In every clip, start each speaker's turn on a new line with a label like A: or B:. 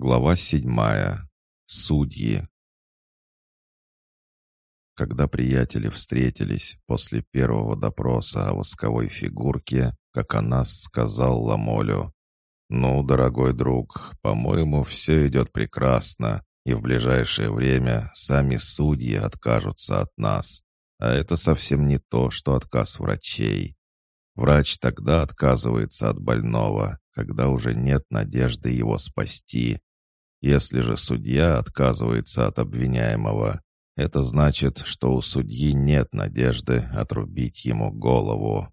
A: Глава седьмая. Судьи. Когда приятели встретились после первого допроса о восковой фигурке, как она сказал Ламолю, «Ну, дорогой друг, по-моему, все идет прекрасно, и в ближайшее время сами судьи откажутся от нас. А это совсем не то, что отказ врачей. Врач тогда отказывается от больного, когда уже нет надежды его спасти, если же судья отказывается от обвиняемого, это значит, что у судьи нет надежды отрубить ему голову.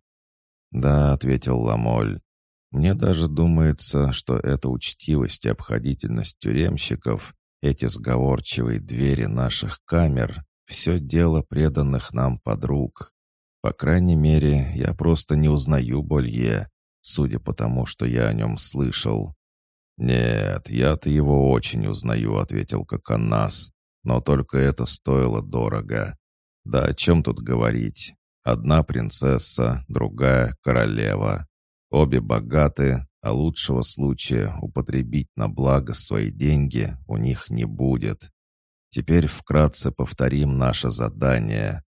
A: «Да», — ответил Ламоль, — «мне даже думается, что эта учтивость и обходительность тюремщиков, эти сговорчивые двери наших камер — все дело преданных нам подруг. По крайней мере, я просто не узнаю Болье, судя по тому, что я о нем слышал. «Нет, я-то его очень узнаю», — ответил Коконас. «Но только это стоило дорого. Да о чем тут говорить? Одна принцесса, другая — королева. Обе богаты, а лучшего случая употребить на благо свои деньги у них не будет. Теперь вкратце повторим наше задание.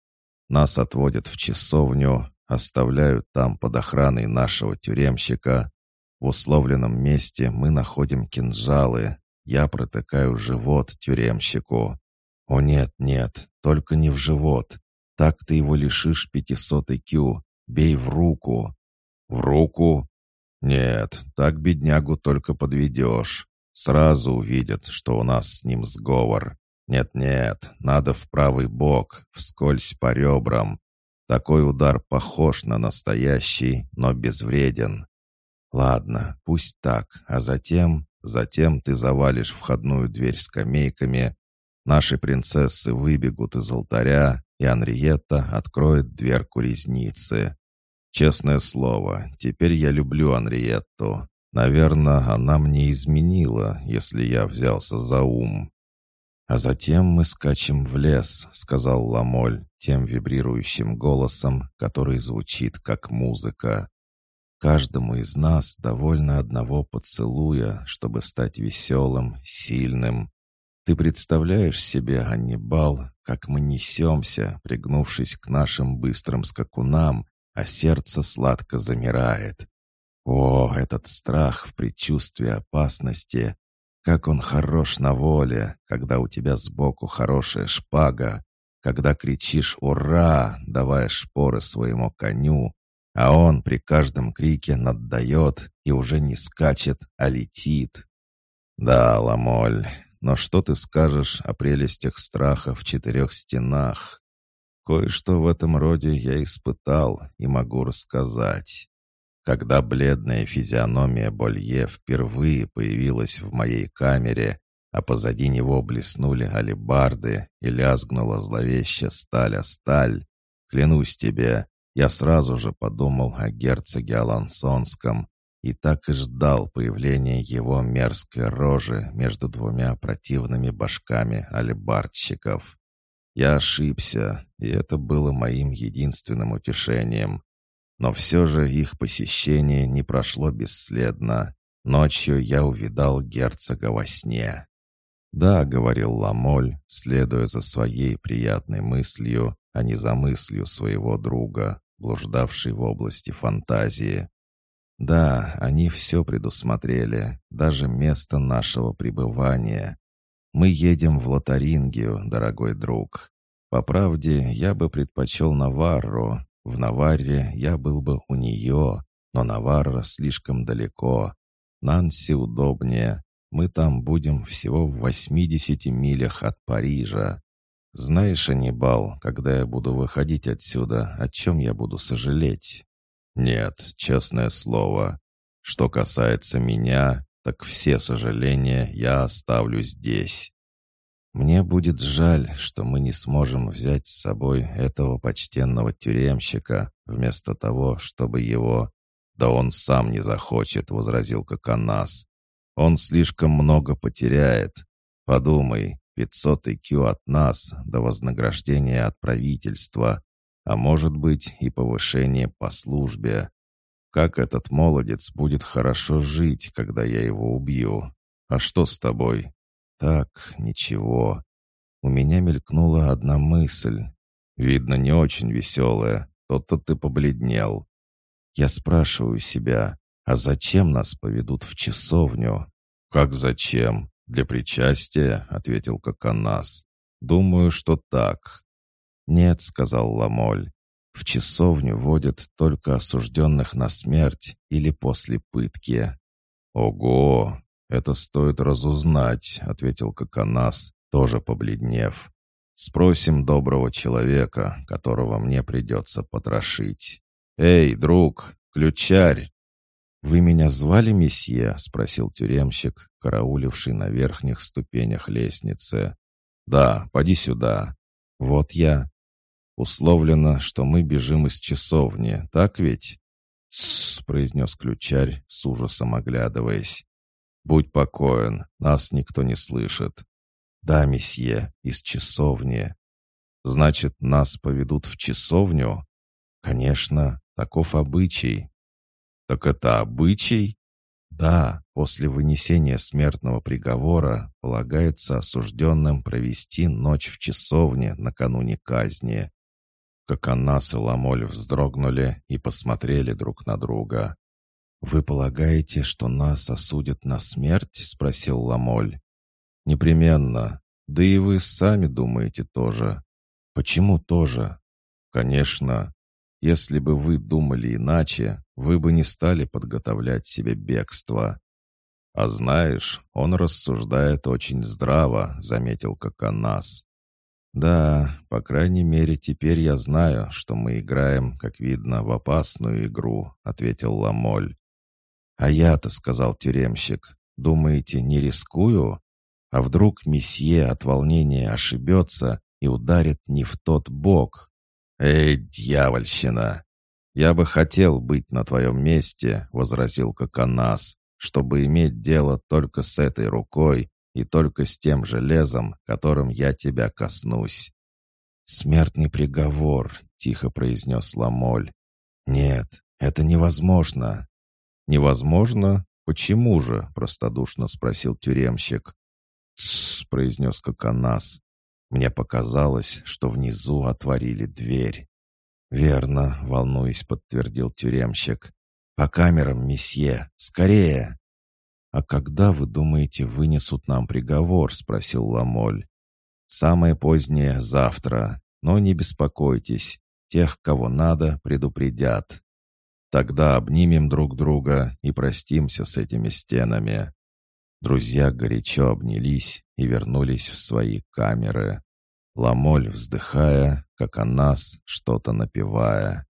A: Нас отводят в часовню, оставляют там под охраной нашего тюремщика, в условленном месте мы находим кинжалы. Я протыкаю живот тюремщику. О нет, нет, только не в живот. Так ты его лишишь пятисотой кю. Бей в руку. В руку? Нет, так беднягу только подведешь. Сразу увидят, что у нас с ним сговор. Нет-нет, надо в правый бок, вскользь по ребрам. Такой удар похож на настоящий, но безвреден. Ладно, пусть так, а затем... Затем ты завалишь входную дверь скамейками, наши принцессы выбегут из алтаря, и Анриетта откроет дверку резницы. Честное слово, теперь я люблю Анриетту. Наверное, она мне изменила, если я взялся за ум. «А затем мы скачем в лес», — сказал Ламоль тем вибрирующим голосом, который звучит как музыка. Каждому из нас довольно одного поцелуя, чтобы стать веселым, сильным. Ты представляешь себе, Аннибал, как мы несемся, пригнувшись к нашим быстрым скакунам, а сердце сладко замирает. О, этот страх в предчувствии опасности! Как он хорош на воле, когда у тебя сбоку хорошая шпага, когда кричишь «Ура!», давая шпоры своему коню, а он при каждом крике наддает и уже не скачет, а летит. Да, Ламоль, но что ты скажешь о прелестях страха в четырех стенах? Кое-что в этом роде я испытал и могу рассказать. Когда бледная физиономия Болье впервые появилась в моей камере, а позади него блеснули алебарды и лязгнула зловещая сталь о сталь, клянусь тебе, я сразу же подумал о герцоге Алансонском и так и ждал появления его мерзкой рожи между двумя противными башками алибардщиков. Я ошибся, и это было моим единственным утешением. Но все же их посещение не прошло бесследно. Ночью я увидал герцога во сне. «Да», — говорил Ламоль, следуя за своей приятной мыслью, а не за мыслью своего друга блуждавший в области фантазии. Да, они все предусмотрели, даже место нашего пребывания. Мы едем в Лотарингию, дорогой друг. По правде, я бы предпочел Наварру. В Наварре я был бы у нее, но Наварра слишком далеко. Нанси удобнее. Мы там будем всего в 80 милях от Парижа. «Знаешь, Анибал, когда я буду выходить отсюда, о чем я буду сожалеть?» «Нет, честное слово. Что касается меня, так все сожаления я оставлю здесь. Мне будет жаль, что мы не сможем взять с собой этого почтенного тюремщика, вместо того, чтобы его... Да он сам не захочет, — возразил Коконас. Он слишком много потеряет. Подумай, Пятьсот IQ от нас до вознаграждения от правительства, а может быть и повышение по службе. Как этот молодец будет хорошо жить, когда я его убью? «А что с тобой?» «Так, ничего. У меня мелькнула одна мысль. Видно, не очень веселая. Тот-то ты побледнел. Я спрашиваю себя, а зачем нас поведут в часовню? Как зачем? Для причастия, ответил Коконас. Думаю, что так. Нет, сказал Ламоль. В часовню водят только осужденных на смерть или после пытки. Ого, это стоит разузнать, ответил Коконас, тоже побледнев. Спросим доброго человека, которого мне придется потрошить. «Эй, друг, ключарь!» «Вы меня звали, месье?» — спросил тюремщик, карауливший на верхних ступенях лестницы. «Да, поди сюда». «Вот я». «Условлено, что мы бежим из часовни, так ведь?» «Тссс», — произнес ключарь, с ужасом оглядываясь. «Будь покоен, нас никто не слышит. «Да, месье, из часовни». «Значит, нас поведут в часовню?» «Конечно, таков обычай». «Так это обычай?» «Да, после вынесения смертного приговора полагается осужденным провести ночь в часовне накануне казни». Как Аннас и Ламоль вздрогнули и посмотрели друг на друга. «Вы полагаете, что нас осудят на смерть?» — спросил Ламоль. «Непременно. Да и вы сами думаете тоже». «Почему тоже?» «Конечно. Если бы вы думали иначе, вы бы не стали подготовлять себе бегство». «А знаешь, он рассуждает очень здраво», — заметил Коконас. «Да, по крайней мере, теперь я знаю, что мы играем, как видно, в опасную игру», — ответил Ламоль. «А я-то», — сказал тюремщик, — «думаете, не рискую? А вдруг месье от волнения ошибется и ударит не в тот бок? «Эй, дьявольщина! Я бы хотел быть на твоем месте», — возразил Коконас, «чтобы иметь дело только с этой рукой и только с тем железом, которым я тебя коснусь». «Смертный приговор», — тихо произнес Ламоль. «Нет, это невозможно». «Невозможно? Почему же?» — простодушно спросил тюремщик. «Тссс», — произнес Коконас. Мне показалось, что внизу отворили дверь. «Верно», — волнуясь, подтвердил тюремщик. «По камерам, месье! Скорее!» «А когда, вы думаете, вынесут нам приговор?» — спросил Ламоль. «Самое позднее — завтра. Но не беспокойтесь. Тех, кого надо, предупредят. Тогда обнимем друг друга и простимся с этими стенами. Друзья горячо обнялись и вернулись в свои камеры. Ламоль, вздыхая, как о нас, что-то напевая.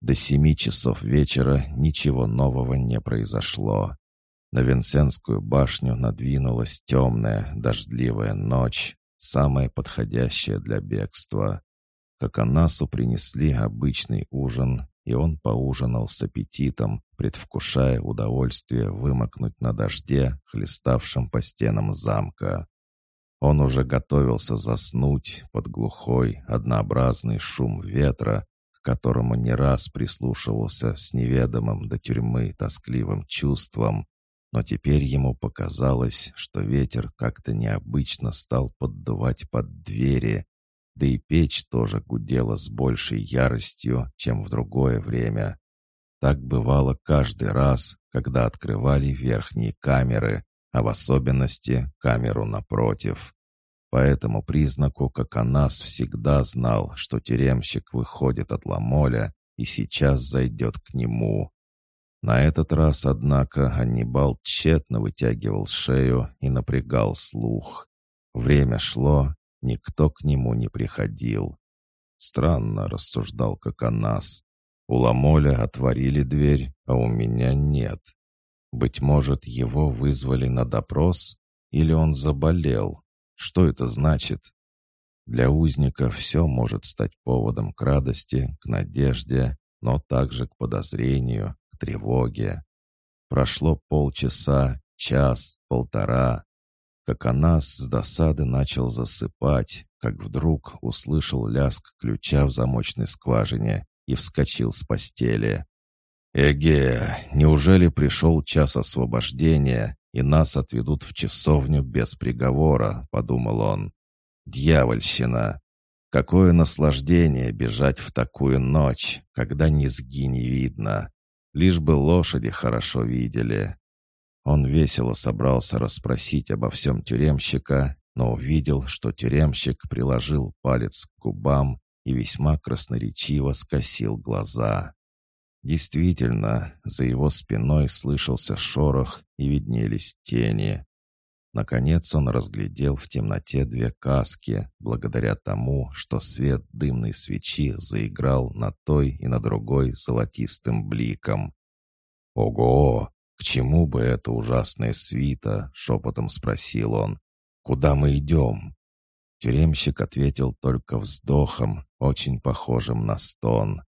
A: До семи часов вечера ничего нового не произошло. На Венсенскую башню надвинулась темная, дождливая ночь, самая подходящая для бегства. Как Анасу принесли обычный ужин, и он поужинал с аппетитом, предвкушая удовольствие вымокнуть на дожде, хлеставшем по стенам замка. Он уже готовился заснуть под глухой, однообразный шум ветра, к которому не раз прислушивался с неведомым до тюрьмы тоскливым чувством, но теперь ему показалось, что ветер как-то необычно стал поддувать под двери, да и печь тоже гудела с большей яростью, чем в другое время. Так бывало каждый раз, когда открывали верхние камеры, а в особенности камеру напротив. По этому признаку Коконас всегда знал, что тюремщик выходит от Ламоля и сейчас зайдет к нему. На этот раз, однако, Аннибал тщетно вытягивал шею и напрягал слух. Время шло, Никто к нему не приходил. Странно, рассуждал Коконас. У Ламоля отворили дверь, а у меня нет. Быть может, его вызвали на допрос? Или он заболел? Что это значит? Для узника все может стать поводом к радости, к надежде, но также к подозрению, к тревоге. Прошло полчаса, час, полтора, как она с досады начал засыпать, как вдруг услышал лязг ключа в замочной скважине и вскочил с постели. «Эге, неужели пришел час освобождения, и нас отведут в часовню без приговора?» — подумал он. «Дьявольщина! Какое наслаждение бежать в такую ночь, когда низги не видно! Лишь бы лошади хорошо видели!» Он весело собрался расспросить обо всем тюремщика, но увидел, что тюремщик приложил палец к губам и весьма красноречиво скосил глаза. Действительно, за его спиной слышался шорох и виднелись тени. Наконец он разглядел в темноте две каски, благодаря тому, что свет дымной свечи заиграл на той и на другой золотистым бликом. «Ого! К чему бы эта ужасная свита?» — шепотом спросил он. «Куда мы идем?» Тюремщик ответил только вздохом, очень похожим на стон.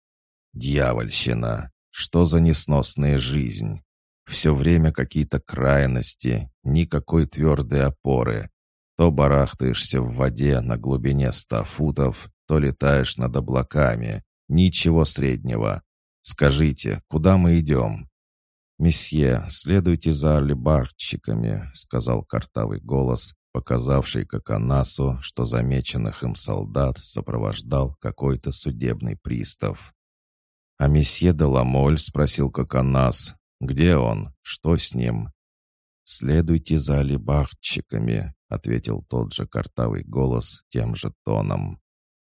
A: Дьявольщина! Что за несносная жизнь? Все время какие-то крайности, никакой твердой опоры. То барахтаешься в воде на глубине ста футов, то летаешь над облаками. Ничего среднего. Скажите, куда мы идем?» «Месье, следуйте за алибарщиками», — сказал картавый голос, показавший Коконасу, что замеченных им солдат сопровождал какой-то судебный пристав. «А месье де Ламоль?» — спросил Коконас. «Где он? Что с ним?» «Следуйте за алибахчиками», — ответил тот же картавый голос тем же тоном.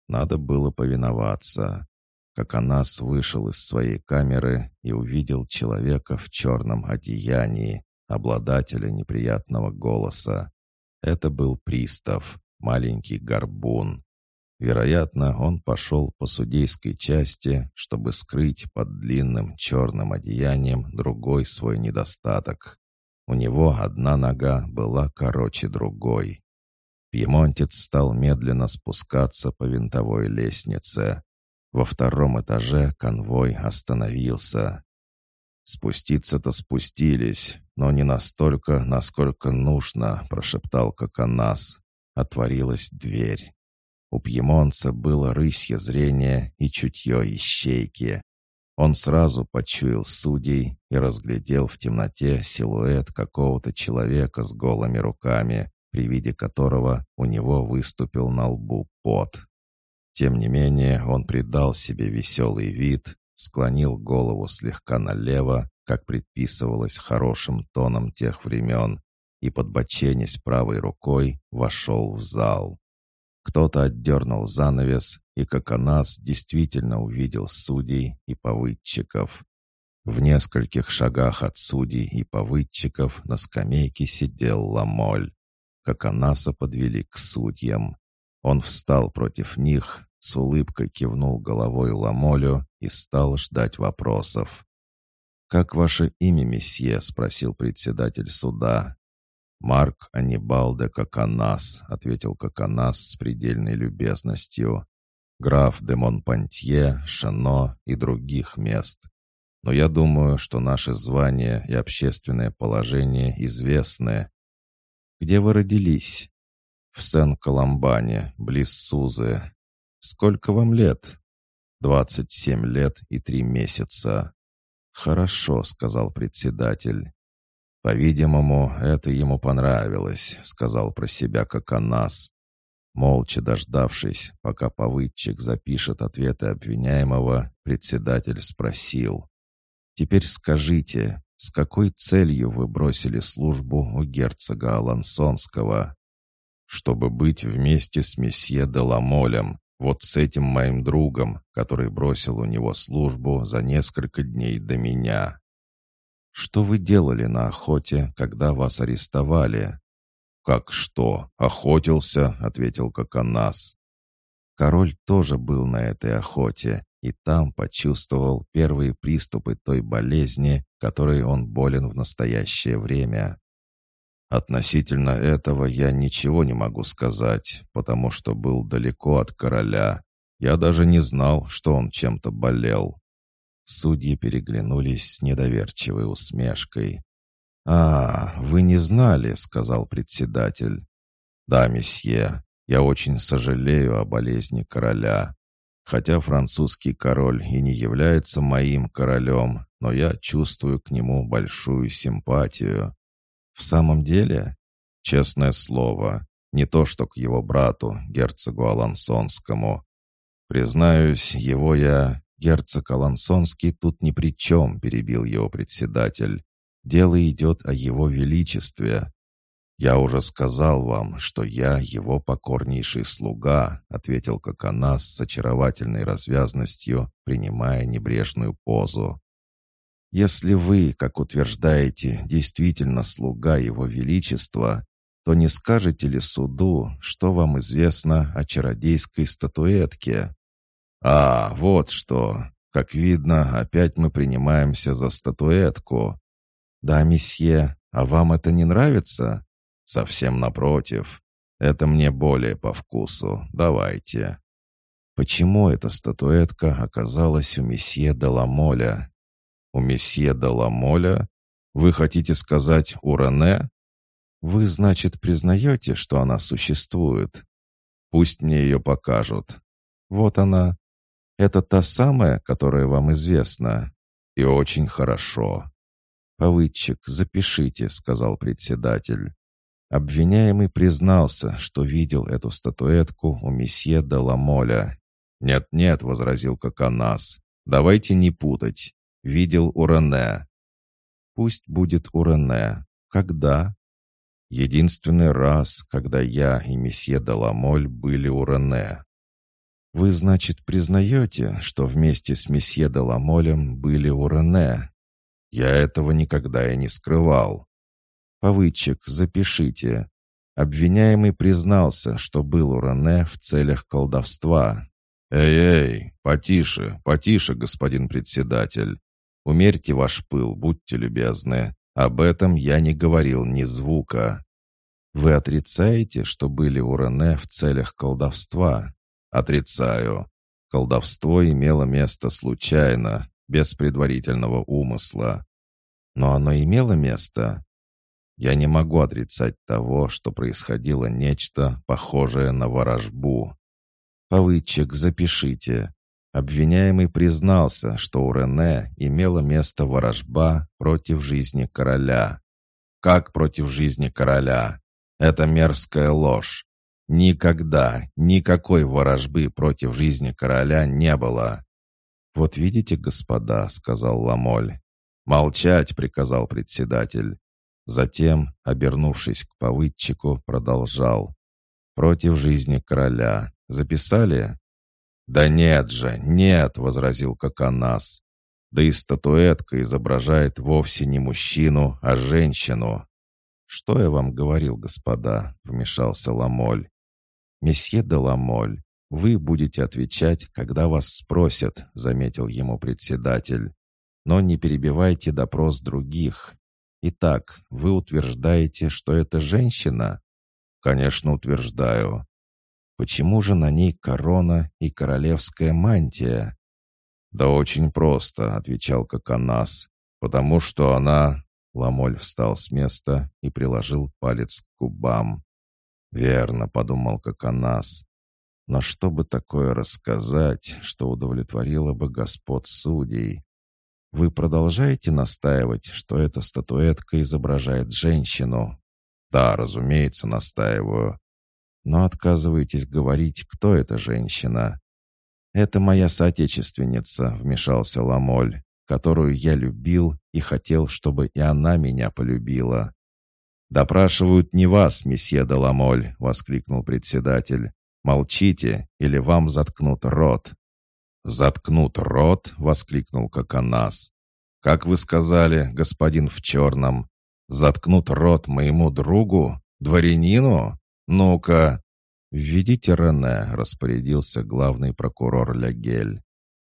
A: Надо было повиноваться. Коконас вышел из своей камеры и увидел человека в черном одеянии, обладателя неприятного голоса. Это был пристав, маленький горбун, Вероятно, он пошел по судейской части, чтобы скрыть под длинным черным одеянием другой свой недостаток. У него одна нога была короче другой. Пьемонтец стал медленно спускаться по винтовой лестнице. Во втором этаже конвой остановился. «Спуститься-то спустились, но не настолько, насколько нужно», — прошептал Коконас. Отворилась дверь. У пьемонца было рысье зрение и чутье ищейки. Он сразу почуял судей и разглядел в темноте силуэт какого-то человека с голыми руками, при виде которого у него выступил на лбу пот. Тем не менее он придал себе веселый вид, склонил голову слегка налево, как предписывалось хорошим тоном тех времен, и, подбоченясь правой рукой, вошел в зал. Кто-то отдернул занавес, и Коконас действительно увидел судей и повыдчиков. В нескольких шагах от судей и повыдчиков на скамейке сидел Ламоль. Коконаса подвели к судьям. Он встал против них, с улыбкой кивнул головой Ламолю и стал ждать вопросов. «Как ваше имя, месье?» — спросил председатель суда. «Марк Анибал де Коканас», — ответил Коканас с предельной любезностью. «Граф де Монпантье, Шано и других мест. Но я думаю, что наше звание и общественное положение известны. Где вы родились?» «В Сен-Коломбане, близ Сузы. Сколько вам лет?» «Двадцать семь лет и три месяца». «Хорошо», — сказал председатель. «По-видимому, это ему понравилось», — сказал про себя Коконас. Молча дождавшись, пока повыдчик запишет ответы обвиняемого, председатель спросил. «Теперь скажите, с какой целью вы бросили службу у герцога Алансонского?» «Чтобы быть вместе с месье Деламолем, вот с этим моим другом, который бросил у него службу за несколько дней до меня». «Что вы делали на охоте, когда вас арестовали?» «Как что? Охотился?» — ответил Коконас. Король тоже был на этой охоте и там почувствовал первые приступы той болезни, которой он болен в настоящее время. Относительно этого я ничего не могу сказать, потому что был далеко от короля. Я даже не знал, что он чем-то болел. Судьи переглянулись с недоверчивой усмешкой. «А, вы не знали», — сказал председатель. «Да, месье, я очень сожалею о болезни короля. Хотя французский король и не является моим королем, но я чувствую к нему большую симпатию. В самом деле, честное слово, не то что к его брату, герцогу Алансонскому. Признаюсь, его я... Герцог Алансонский тут ни при чем, перебил его председатель. Дело идет о его величестве. «Я уже сказал вам, что я его покорнейший слуга», ответил Коконас с очаровательной развязностью, принимая небрежную позу. «Если вы, как утверждаете, действительно слуга его величества, то не скажете ли суду, что вам известно о чародейской статуэтке?» «А, вот что! Как видно, опять мы принимаемся за статуэтку». «Да, месье, а вам это не нравится?» Совсем напротив. Это мне более по вкусу. Давайте. Почему эта статуэтка оказалась у месье Деламоля? У месье Деламоля? Вы хотите сказать у Рене? Вы, значит, признаете, что она существует? Пусть мне ее покажут. Вот она. Это та самая, которая вам известна. И очень хорошо. «Повыдчик, запишите», — сказал председатель. Обвиняемый признался, что видел эту статуэтку у месье де Ламоля. «Нет-нет», — возразил Коконас, — «давайте не путать. Видел у Рене». «Пусть будет у Рене. Когда?» «Единственный раз, когда я и месье де Ламоль были у Рене». «Вы, значит, признаете, что вместе с месье де были у Рене?» «Я этого никогда и не скрывал. Повыдчик, запишите. Обвиняемый признался, что был у Рене в целях колдовства. «Эй-эй, потише, потише, господин председатель. Умерьте ваш пыл, будьте любезны. Об этом я не говорил ни звука». «Вы отрицаете, что были у Рене в целях колдовства?» «Отрицаю. Колдовство имело место случайно, без предварительного умысла». «Но оно имело место?» Я не могу отрицать того, что происходило нечто похожее на ворожбу. Повыдчик, запишите. Обвиняемый признался, что у Рене имела место ворожба против жизни короля. Как против жизни короля? Это мерзкая ложь. Никогда, никакой ворожбы против жизни короля не было. «Вот видите, господа», — сказал Ламоль. «Молчать», — приказал председатель. Затем, обернувшись к повыдчику, продолжал. «Против жизни короля. Записали?» «Да нет же, нет!» — возразил Коконас. «Да и статуэтка изображает вовсе не мужчину, а женщину». «Что я вам говорил, господа?» — вмешался Ламоль. «Месье де Ламоль, вы будете отвечать, когда вас спросят», — заметил ему председатель. «Но не перебивайте допрос других. Итак, вы утверждаете, что это женщина? Конечно, утверждаю. Почему же на ней корона и королевская мантия? Да очень просто, отвечал Коконас. Потому что она... Ламоль встал с места и приложил палец к губам. «Верно», — подумал Коконас. «Но что бы такое рассказать, что удовлетворило бы господ судей? Вы продолжаете настаивать, что эта статуэтка изображает женщину? Да, разумеется, настаиваю. Но отказываетесь говорить, кто эта женщина. Это моя соотечественница, вмешался Ламоль, которую я любил и хотел, чтобы и она меня полюбила. «Допрашивают не вас, месье де Ламоль!» — воскликнул председатель. «Молчите, или вам заткнут рот!» «Заткнут рот?» — воскликнул Коконас. «Как вы сказали, господин в черном, заткнут рот моему другу, дворянину? Ну-ка!» «Введите Рене», — распорядился главный прокурор Лягель.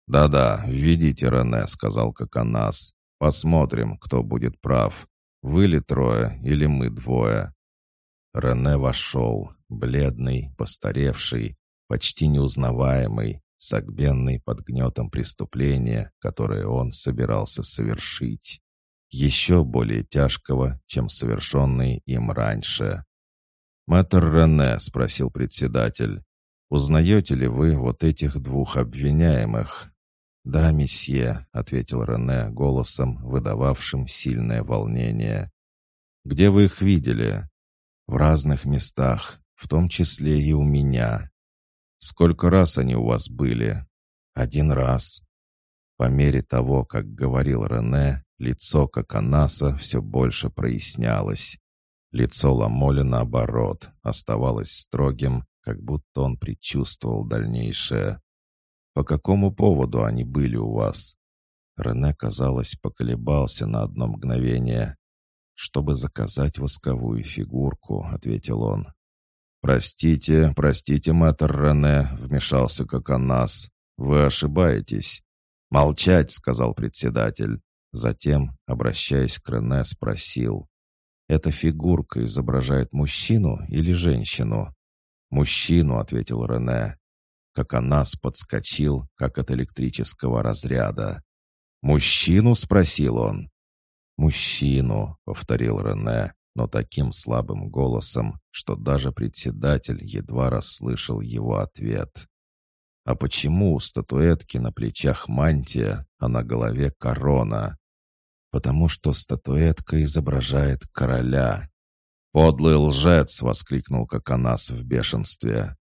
A: «Да-да, введите Рене», — сказал Коконас. «Посмотрим, кто будет прав. Вы ли трое или мы двое?» Рене вошел, бледный, постаревший, почти неузнаваемый, согбенный под гнетом преступления, которое он собирался совершить, еще более тяжкого, чем совершенный им раньше. «Мэтр Рене», — спросил председатель, — «узнаете ли вы вот этих двух обвиняемых?» «Да, месье», — ответил Рене голосом, выдававшим сильное волнение. «Где вы их видели?» «В разных местах, в том числе и у меня». «Сколько раз они у вас были?» «Один раз». По мере того, как говорил Рене, лицо Коконаса все больше прояснялось. Лицо Ламоля, наоборот, оставалось строгим, как будто он предчувствовал дальнейшее. «По какому поводу они были у вас?» Рене, казалось, поколебался на одно мгновение. «Чтобы заказать восковую фигурку», — ответил он. «Простите, простите, мэтр Рене», — вмешался Коконас. «Вы ошибаетесь». «Молчать», — сказал председатель. Затем, обращаясь к Рене, спросил. «Эта фигурка изображает мужчину или женщину?» «Мужчину», — ответил Рене. Коконас подскочил, как от электрического разряда. «Мужчину?» — спросил он. «Мужчину», — повторил Рене, но таким слабым голосом, что даже председатель едва расслышал его ответ. «А почему у статуэтки на плечах мантия, а на голове корона?» «Потому что статуэтка изображает короля». «Подлый лжец!» — воскликнул Коконас в бешенстве.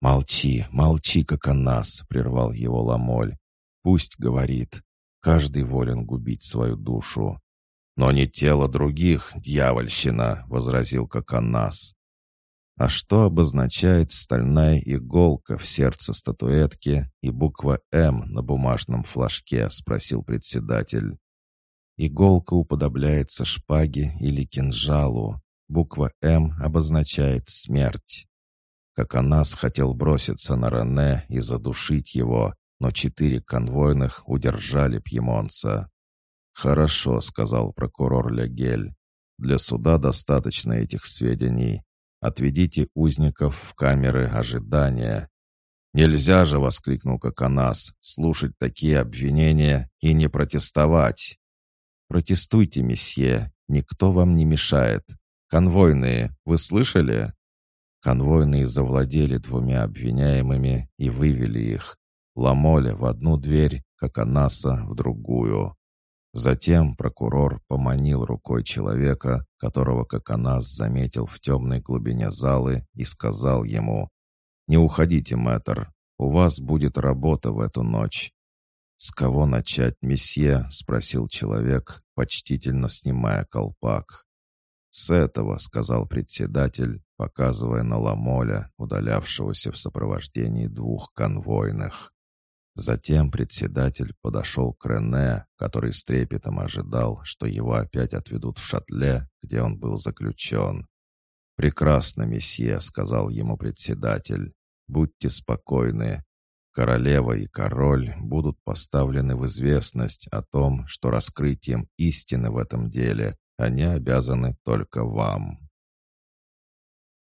A: «Молчи, молчи, Коконас!» — прервал его Ламоль. «Пусть говорит. Каждый волен губить свою душу. «Но не тело других, дьявольщина!» — возразил Коконас. А что обозначает стальная иголка в сердце статуэтки и буква «М» на бумажном флажке?» — спросил председатель. Иголка уподобляется шпаге или кинжалу. Буква «М» обозначает смерть. Коконас хотел броситься на Рене и задушить его, но четыре конвойных удержали пьемонца. «Хорошо», — сказал прокурор Легель. «Для суда достаточно этих сведений. Отведите узников в камеры ожидания». «Нельзя же!» — воскликнул Коконас. «Слушать такие обвинения и не протестовать!» «Протестуйте, месье, никто вам не мешает. Конвойные, вы слышали?» Конвойные завладели двумя обвиняемыми и вывели их. Ламоля в одну дверь, Коконаса в другую. Затем прокурор поманил рукой человека, которого Коконас заметил в темной глубине залы, и сказал ему, «Не уходите, мэтр, у вас будет работа в эту ночь». «С кого начать, месье?» — спросил человек, почтительно снимая колпак. «С этого», — сказал председатель, показывая на Ламоля, удалявшегося в сопровождении двух конвойных. Затем председатель подошел к Рене, который с трепетом ожидал, что его опять отведут в шатле, где он был заключен. «Прекрасно, месье», — сказал ему председатель. «Будьте спокойны. Королева и король будут поставлены в известность о том, что раскрытием истины в этом деле они обязаны только вам».